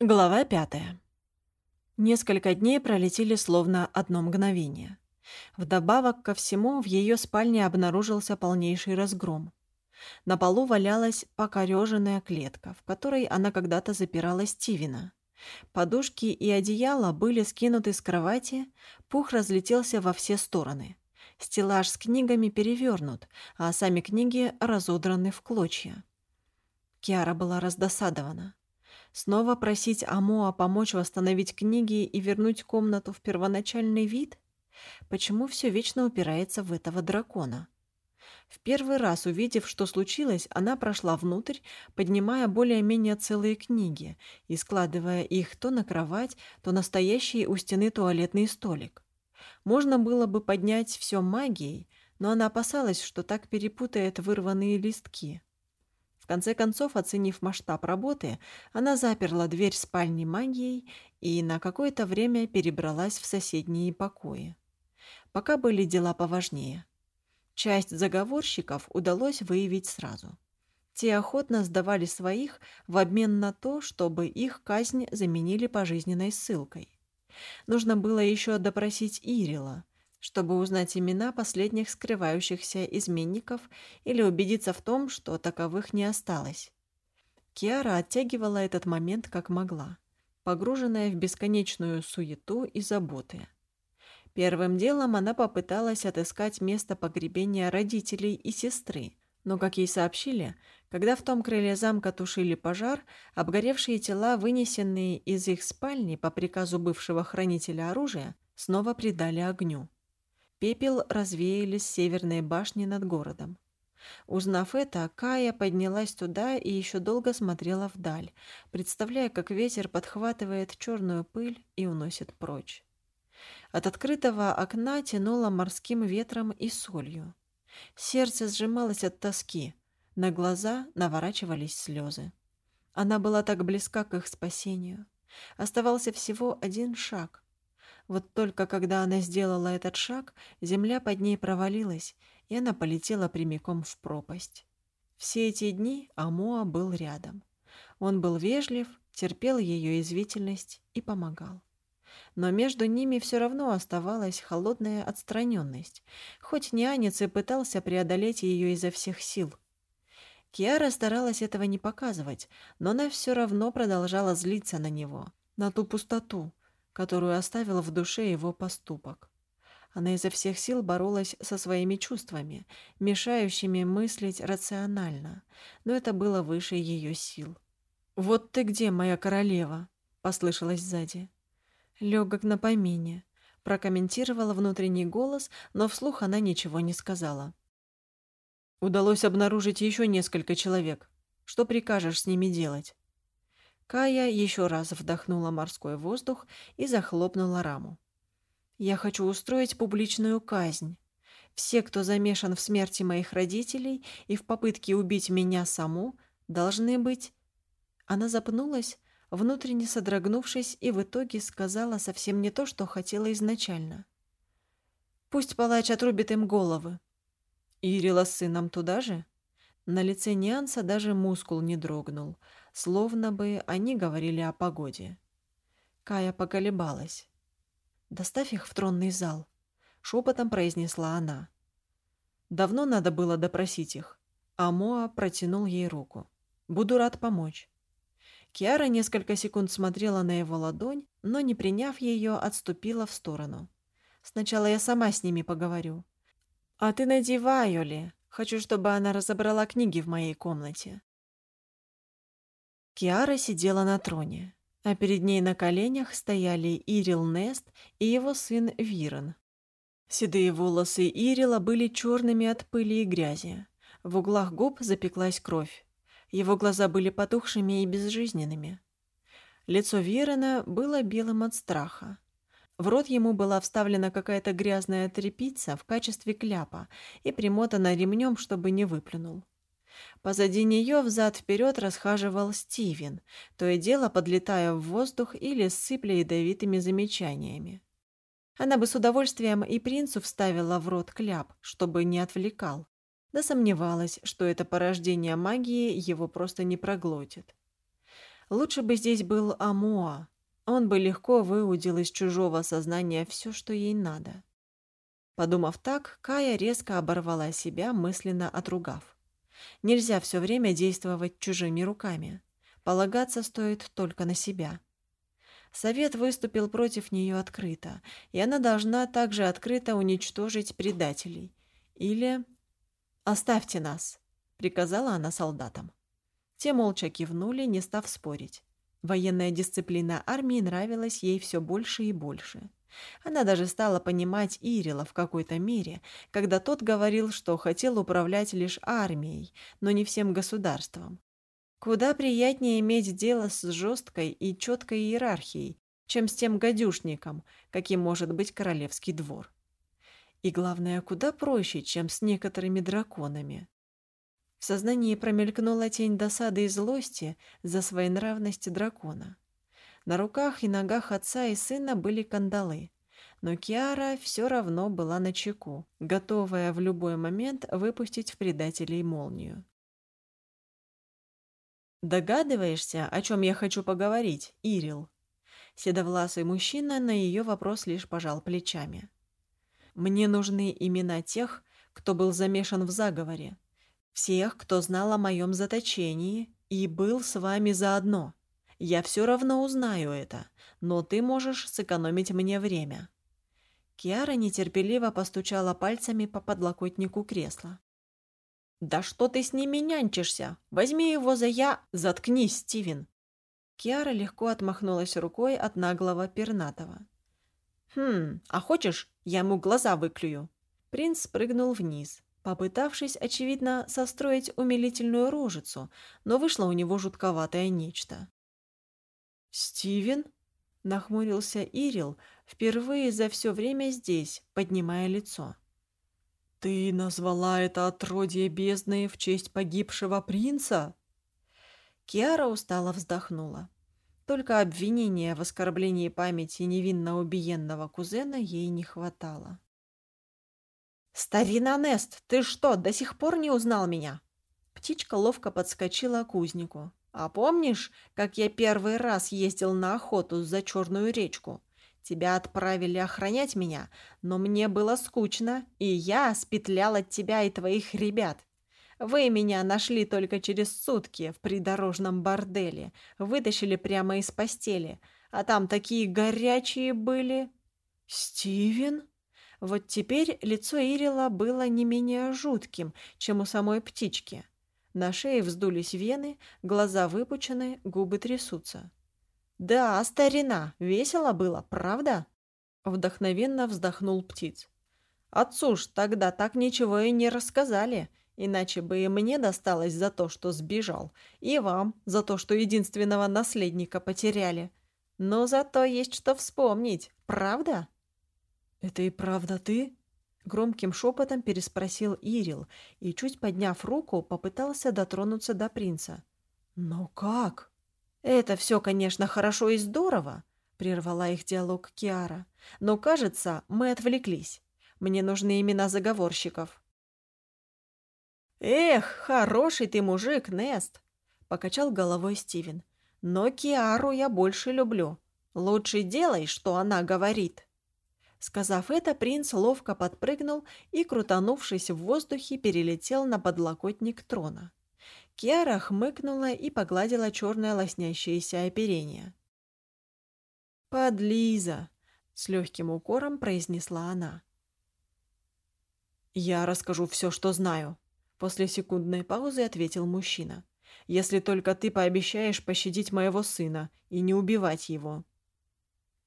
Глава пятая. Несколько дней пролетели словно одно мгновение. Вдобавок ко всему в ее спальне обнаружился полнейший разгром. На полу валялась покореженная клетка, в которой она когда-то запирала Стивена. Подушки и одеяло были скинуты с кровати, пух разлетелся во все стороны. Стеллаж с книгами перевернут, а сами книги разодраны в клочья. Киара была раздосадована. Снова просить Амоа помочь восстановить книги и вернуть комнату в первоначальный вид? Почему все вечно упирается в этого дракона? В первый раз, увидев, что случилось, она прошла внутрь, поднимая более-менее целые книги и складывая их то на кровать, то на стоящий у стены туалетный столик. Можно было бы поднять все магией, но она опасалась, что так перепутает вырванные листки конце концов, оценив масштаб работы, она заперла дверь спальни магией и на какое-то время перебралась в соседние покои. Пока были дела поважнее. Часть заговорщиков удалось выявить сразу. Те охотно сдавали своих в обмен на то, чтобы их казнь заменили пожизненной ссылкой. Нужно было еще допросить Ирила, чтобы узнать имена последних скрывающихся изменников или убедиться в том, что таковых не осталось. Киара оттягивала этот момент как могла, погруженная в бесконечную суету и заботы. Первым делом она попыталась отыскать место погребения родителей и сестры, но, как ей сообщили, когда в том крыле замка тушили пожар, обгоревшие тела, вынесенные из их спальни по приказу бывшего хранителя оружия, снова придали огню. Пепел развеяли с северной башни над городом. Узнав это, Кая поднялась туда и еще долго смотрела вдаль, представляя, как ветер подхватывает черную пыль и уносит прочь. От открытого окна тянуло морским ветром и солью. Сердце сжималось от тоски, на глаза наворачивались слезы. Она была так близка к их спасению. Оставался всего один шаг — вот только когда она сделала этот шаг, земля под ней провалилась, и она полетела прямиком в пропасть. Все эти дни Амоа был рядом. Он был вежлив, терпел ее извительность и помогал. Но между ними все равно оставалась холодная отстраненность, хоть нянец и пытался преодолеть ее изо всех сил. Киара старалась этого не показывать, но она все равно продолжала злиться на него, на ту пустоту, которую оставил в душе его поступок. Она изо всех сил боролась со своими чувствами, мешающими мыслить рационально, но это было выше ее сил. «Вот ты где, моя королева?» — послышалось сзади. Легок на помине. Прокомментировала внутренний голос, но вслух она ничего не сказала. «Удалось обнаружить еще несколько человек. Что прикажешь с ними делать?» Кая еще раз вдохнула морской воздух и захлопнула раму. «Я хочу устроить публичную казнь. Все, кто замешан в смерти моих родителей и в попытке убить меня саму, должны быть...» Она запнулась, внутренне содрогнувшись, и в итоге сказала совсем не то, что хотела изначально. «Пусть палач отрубит им головы». «Ирила с сыном туда же?» На лице Нианса даже мускул не дрогнул, словно бы они говорили о погоде. Кая поколебалась. «Доставь их в тронный зал», — шепотом произнесла она. Давно надо было допросить их, а протянул ей руку. «Буду рад помочь». Киара несколько секунд смотрела на его ладонь, но, не приняв ее, отступила в сторону. «Сначала я сама с ними поговорю». «А ты найди Вайоли», Хочу, чтобы она разобрала книги в моей комнате. Киара сидела на троне, а перед ней на коленях стояли Ирил Нест и его сын Вирон. Седые волосы Ирила были черными от пыли и грязи. В углах губ запеклась кровь. Его глаза были потухшими и безжизненными. Лицо Вирона было белым от страха. В рот ему была вставлена какая-то грязная тряпица в качестве кляпа и примотана ремнем, чтобы не выплюнул. Позади нее взад-вперед расхаживал Стивен, то и дело подлетая в воздух или сыпля ядовитыми замечаниями. Она бы с удовольствием и принцу вставила в рот кляп, чтобы не отвлекал, да сомневалась, что это порождение магии его просто не проглотит. Лучше бы здесь был Амоа. Он бы легко выудил из чужого сознания все, что ей надо. Подумав так, Кая резко оборвала себя, мысленно отругав. Нельзя все время действовать чужими руками. Полагаться стоит только на себя. Совет выступил против нее открыто, и она должна также открыто уничтожить предателей. Или «Оставьте нас», — приказала она солдатам. Те молча кивнули, не став спорить. Военная дисциплина армии нравилась ей все больше и больше. Она даже стала понимать Ирила в какой-то мере, когда тот говорил, что хотел управлять лишь армией, но не всем государством. Куда приятнее иметь дело с жесткой и четкой иерархией, чем с тем гадюшником, каким может быть королевский двор. И главное, куда проще, чем с некоторыми драконами. В сознании промелькнула тень досады и злости за своенравность дракона. На руках и ногах отца и сына были кандалы, но Киара все равно была на чеку, готовая в любой момент выпустить в предателей молнию. «Догадываешься, о чем я хочу поговорить, Ирил?» Седовласый мужчина на ее вопрос лишь пожал плечами. «Мне нужны имена тех, кто был замешан в заговоре, всех, кто знал о моем заточении и был с вами заодно. Я все равно узнаю это, но ты можешь сэкономить мне время». Киара нетерпеливо постучала пальцами по подлокотнику кресла. «Да что ты с ними нянчишься? Возьми его за я...» «Заткнись, Стивен!» Киара легко отмахнулась рукой от наглого пернатого. «Хм, а хочешь, я ему глаза выклюю?» Принц спрыгнул вниз, попытавшись, очевидно, состроить умилительную рожицу, но вышло у него жутковатое нечто. «Стивен?» — нахмурился Ирил, впервые за все время здесь, поднимая лицо. «Ты назвала это отродье бездны в честь погибшего принца?» Киара устало вздохнула. Только обвинения в оскорблении памяти невинно убиенного кузена ей не хватало. «Старина Нест, ты что, до сих пор не узнал меня?» Птичка ловко подскочила к узнику. А помнишь, как я первый раз ездил на охоту за Черную речку? Тебя отправили охранять меня, но мне было скучно, и я спетлял от тебя и твоих ребят. Вы меня нашли только через сутки в придорожном борделе, вытащили прямо из постели, а там такие горячие были. Стивен? Вот теперь лицо Ирила было не менее жутким, чем у самой птички. На шее вздулись вены, глаза выпучены, губы трясутся. «Да, старина, весело было, правда?» Вдохновенно вздохнул птиц. «Отцу ж тогда так ничего и не рассказали, иначе бы и мне досталось за то, что сбежал, и вам за то, что единственного наследника потеряли. Но зато есть что вспомнить, правда?» «Это и правда ты?» Громким шепотом переспросил Ирил и, чуть подняв руку, попытался дотронуться до принца. «Но как?» «Это все, конечно, хорошо и здорово», — прервала их диалог Киара. «Но, кажется, мы отвлеклись. Мне нужны имена заговорщиков». «Эх, хороший ты мужик, Нест!» — покачал головой Стивен. «Но Киару я больше люблю. Лучше делай, что она говорит». Сказав это, принц ловко подпрыгнул и, крутанувшись в воздухе, перелетел на подлокотник трона. Киара хмыкнула и погладила черное лоснящееся оперение. «Подлиза!» — с легким укором произнесла она. «Я расскажу все, что знаю», — после секундной паузы ответил мужчина. «Если только ты пообещаешь пощадить моего сына и не убивать его».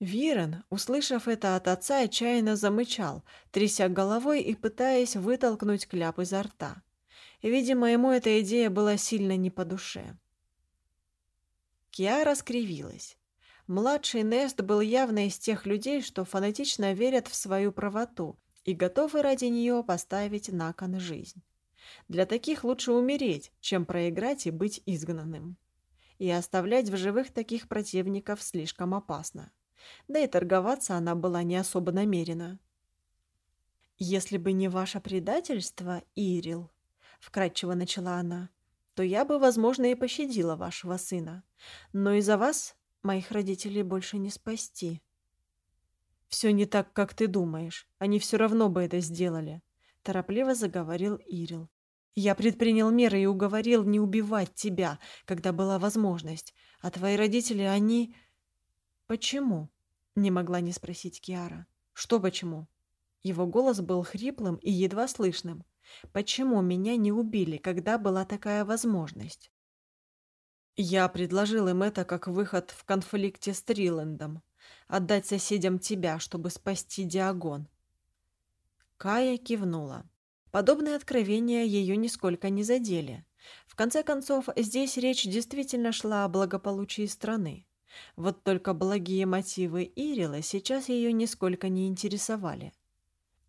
Вирен, услышав это от отца, отчаянно замычал, тряся головой и пытаясь вытолкнуть кляп изо рта. Видимо, ему эта идея была сильно не по душе. Киара скривилась. Младший Нест был явно из тех людей, что фанатично верят в свою правоту и готовы ради нее поставить на кон жизнь. Для таких лучше умереть, чем проиграть и быть изгнанным. И оставлять в живых таких противников слишком опасно да и торговаться она была не особо намерена. «Если бы не ваше предательство, Ирил», — вкратчиво начала она, то я бы, возможно, и пощадила вашего сына. Но из-за вас моих родителей больше не спасти. Все не так, как ты думаешь. Они все равно бы это сделали, торопливо заговорил Ирил. Я предпринял меры и уговорил не убивать тебя, когда была возможность. А твои родители, они... Почему? Не могла не спросить Киара. Что почему? Его голос был хриплым и едва слышным. Почему меня не убили, когда была такая возможность? Я предложил им это как выход в конфликте с Триландом. Отдать соседям тебя, чтобы спасти Диагон. Кая кивнула. Подобные откровения ее нисколько не задели. В конце концов, здесь речь действительно шла о благополучии страны. Вот только благие мотивы Ирила сейчас ее нисколько не интересовали.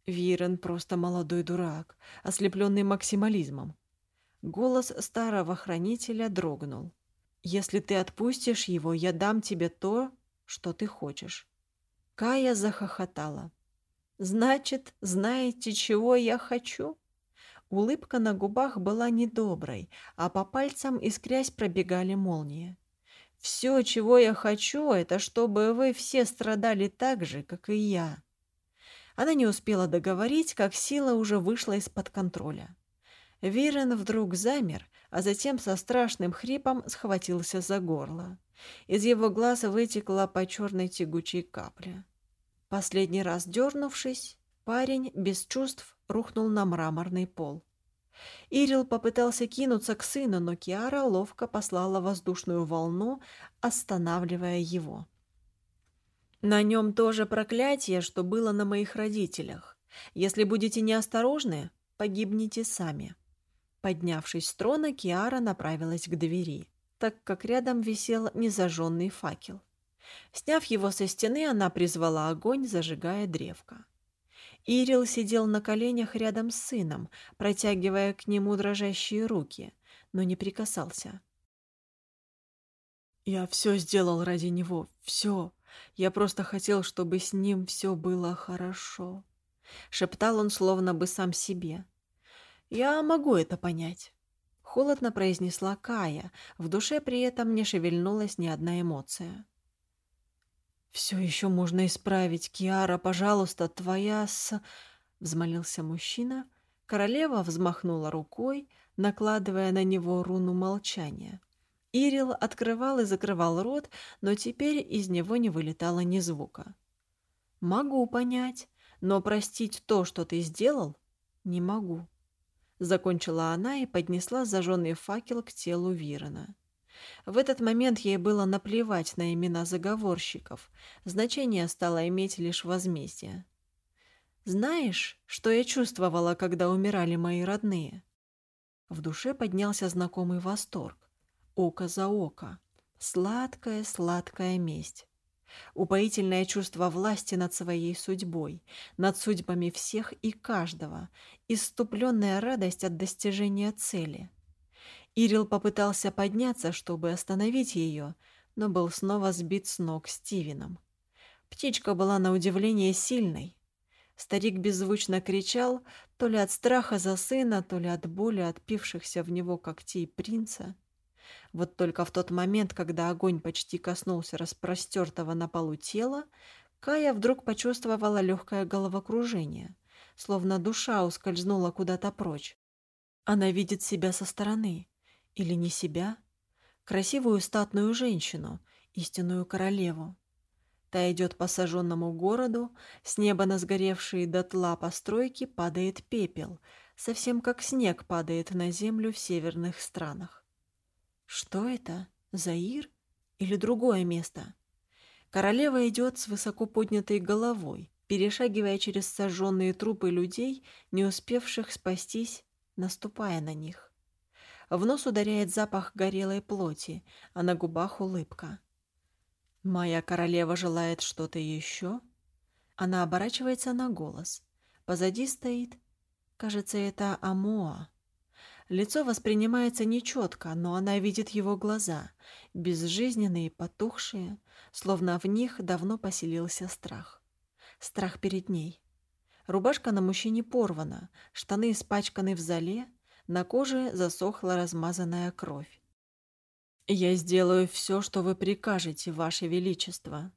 Вирен просто молодой дурак, ослепленный максимализмом. Голос старого хранителя дрогнул. «Если ты отпустишь его, я дам тебе то, что ты хочешь». Кая захохотала. «Значит, знаете, чего я хочу?» Улыбка на губах была недоброй, а по пальцам искрясь пробегали молнии. «Все, чего я хочу, это чтобы вы все страдали так же, как и я». Она не успела договорить, как сила уже вышла из-под контроля. Вирен вдруг замер, а затем со страшным хрипом схватился за горло. Из его глаз вытекла по черной тягучей капле. Последний раз дернувшись, парень без чувств рухнул на мраморный пол. Ирил попытался кинуться к сыну, но Киара ловко послала воздушную волну, останавливая его. На нем тоже проклятие, что было на моих родителях. Если будете неосторожны, погибнете сами. Поднявшись с трона, Киара направилась к двери, так как рядом висел незажженный факел. Сняв его со стены, она призвала огонь, зажигая древко. Ирил сидел на коленях рядом с сыном, протягивая к нему дрожащие руки, но не прикасался. «Я все сделал ради него, все. Я просто хотел, чтобы с ним все было хорошо», — шептал он словно бы сам себе. «Я могу это понять». Холодно произнесла Кая, в душе при этом не шевельнулась ни одна эмоция. «Все еще можно исправить, Киара, пожалуйста, твоя с...» — взмолился мужчина. Королева взмахнула рукой, накладывая на него руну молчания. Ирил открывал и закрывал рот, но теперь из него не вылетало ни звука. «Могу понять, но простить то, что ты сделал, не могу», — закончила она и поднесла зажженный факел к телу Вирона. В этот момент ей было наплевать на имена заговорщиков. Значение стало иметь лишь возмездие. «Знаешь, что я чувствовала, когда умирали мои родные?» В душе поднялся знакомый восторг. Око за око. Сладкая, сладкая месть. Упоительное чувство власти над своей судьбой, над судьбами всех и каждого, иступленная радость от достижения цели — Ирил попытался подняться, чтобы остановить ее, но был снова сбит с ног Стивеном. Птичка была на удивление сильной. Старик беззвучно кричал, то ли от страха за сына, то ли от боли отпившихся в него когтей принца. Вот только в тот момент, когда огонь почти коснулся распростертого на полу тела, Кая вдруг почувствовала легкое головокружение, словно душа ускользнула куда-то прочь. Она видит себя со стороны, или не себя? Красивую статную женщину, истинную королеву. Та идет по сожженному городу, с неба на сгоревшие дотла постройки падает пепел, совсем как снег падает на землю в северных странах. Что это? Заир? Или другое место? Королева идет с высоко поднятой головой, перешагивая через сожженные трупы людей, не успевших спастись, наступая на них. В нос ударяет запах горелой плоти, а на губах улыбка. «Моя королева желает что-то еще?» Она оборачивается на голос. Позади стоит... Кажется, это Амоа. Лицо воспринимается нечетко, но она видит его глаза, безжизненные, потухшие, словно в них давно поселился страх. Страх перед ней. Рубашка на мужчине порвана, штаны испачканы в зале, На коже засохла размазанная кровь. «Я сделаю все, что вы прикажете, Ваше Величество».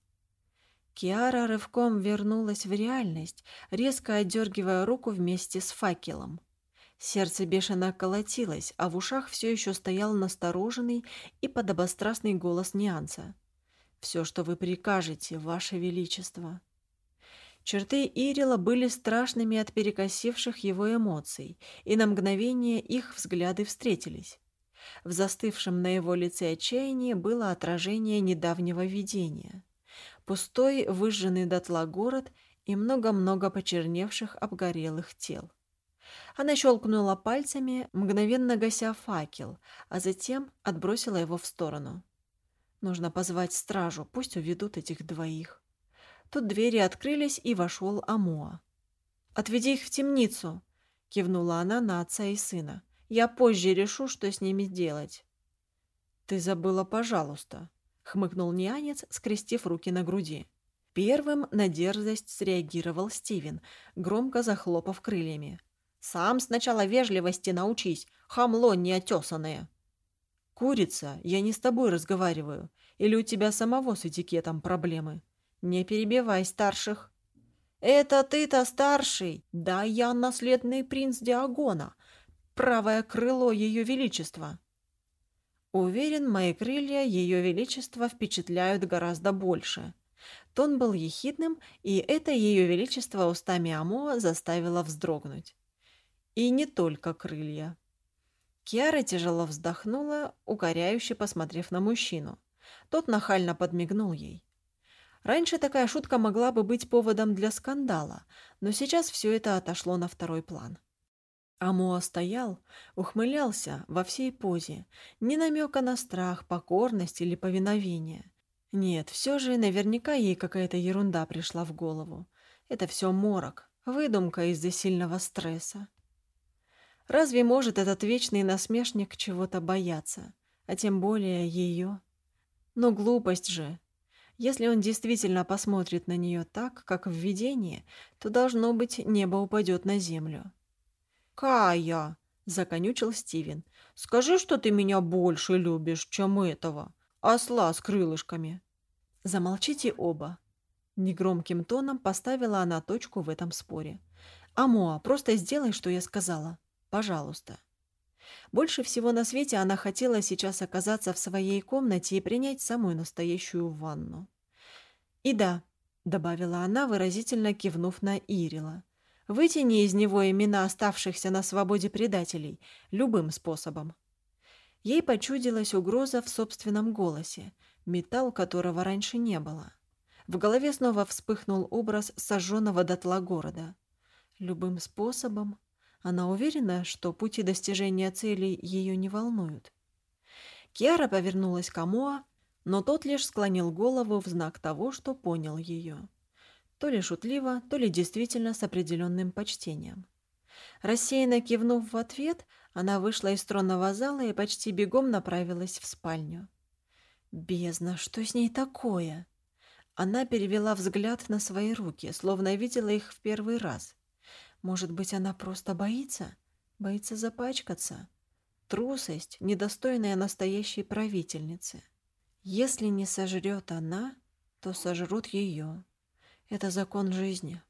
Киара рывком вернулась в реальность, резко отдергивая руку вместе с факелом. Сердце бешено колотилось, а в ушах все еще стоял настороженный и подобострастный голос Нюанса. «Все, что вы прикажете, Ваше Величество». Черты Ирила были страшными от перекосивших его эмоций, и на мгновение их взгляды встретились. В застывшем на его лице отчаянии было отражение недавнего видения. Пустой, выжженный дотла город и много-много почерневших обгорелых тел. Она щелкнула пальцами, мгновенно гася факел, а затем отбросила его в сторону. Нужно позвать стражу, пусть уведут этих двоих. Тут двери открылись, и вошел Амоа. «Отведи их в темницу!» — кивнула она на отца и сына. «Я позже решу, что с ними делать». «Ты забыла, пожалуйста», — хмыкнул нянец, скрестив руки на груди. Первым на дерзость среагировал Стивен, громко захлопав крыльями. Сам сначала вежливости научись, хамло неотесанное. Курица, я не с тобой разговариваю. Или у тебя самого с этикетом проблемы? Не перебивай старших. Это ты-то старший. Да я наследный принц Диагона. Правое крыло ее величества. Уверен, мои крылья ее величества впечатляют гораздо больше. Тон был ехидным, и это ее величество устами Амоа заставило вздрогнуть. И не только крылья. Киара тяжело вздохнула, укоряюще посмотрев на мужчину. Тот нахально подмигнул ей. Раньше такая шутка могла бы быть поводом для скандала, но сейчас все это отошло на второй план. Амоа стоял, ухмылялся во всей позе, ни намека на страх, покорность или повиновение. Нет, все же наверняка ей какая-то ерунда пришла в голову. Это все морок, выдумка из-за сильного стресса. Разве может этот вечный насмешник чего-то бояться, а тем более ее? Но глупость же. Если он действительно посмотрит на нее так, как в видении, то, должно быть, небо упадет на землю. «Кая!» — законючил Стивен. «Скажи, что ты меня больше любишь, чем этого, осла с крылышками». «Замолчите оба». Негромким тоном поставила она точку в этом споре. «Амоа, просто сделай, что я сказала». Пожалуйста. Больше всего на свете она хотела сейчас оказаться в своей комнате и принять самую настоящую ванну. «И да», — добавила она, выразительно кивнув на Ирила, — «вытяни из него имена оставшихся на свободе предателей любым способом». Ей почудилась угроза в собственном голосе, металл которого раньше не было. В голове снова вспыхнул образ сожженного дотла города. Любым способом она уверена, что пути достижения целей ее не волнуют. Киара повернулась к Амоа, но тот лишь склонил голову в знак того, что понял ее. То ли шутливо, то ли действительно с определенным почтением. Рассеянно кивнув в ответ, она вышла из тронного зала и почти бегом направилась в спальню. «Бездна, что с ней такое?» Она перевела взгляд на свои руки, словно видела их в первый раз. Может быть, она просто боится? Боится запачкаться? Трусость, недостойная настоящей правительницы. Если не сожрет она, то сожрут ее. Это закон жизни.